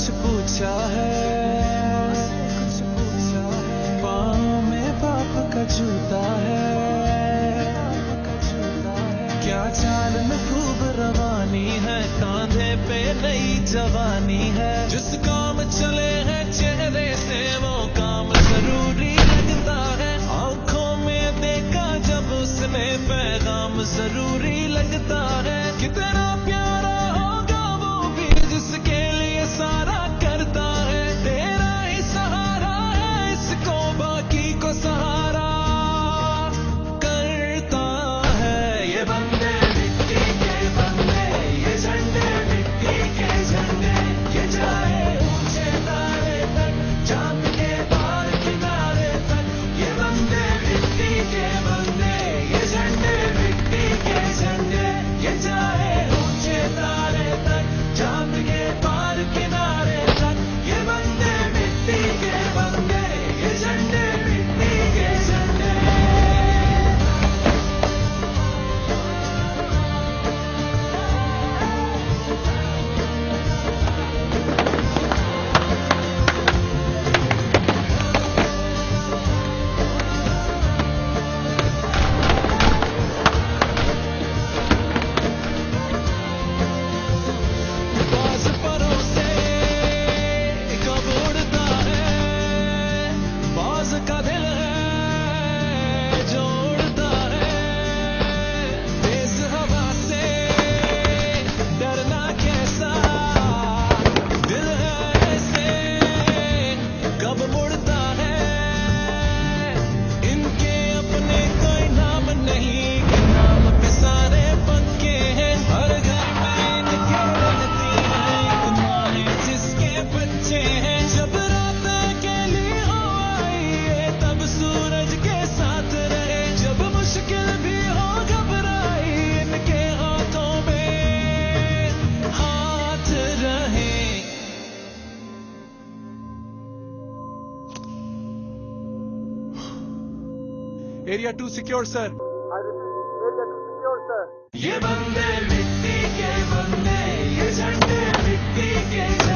कुछ पूछा है। कुछ पूछा है पाँव में पाप का जूता है। क्या चाल में खूब रवानी है? कांधे पे नई जवानी है। जिस काम चले हैं चेहरे से, वो काम ज़रूरी लगता है। आँखों में देखा जब उसने पैगाम, ज़रूरी लगता है। कितना एरिया टू सिक्योर सर ये बंदे मिट्टी के बंदे ये झंडे मिट्टी के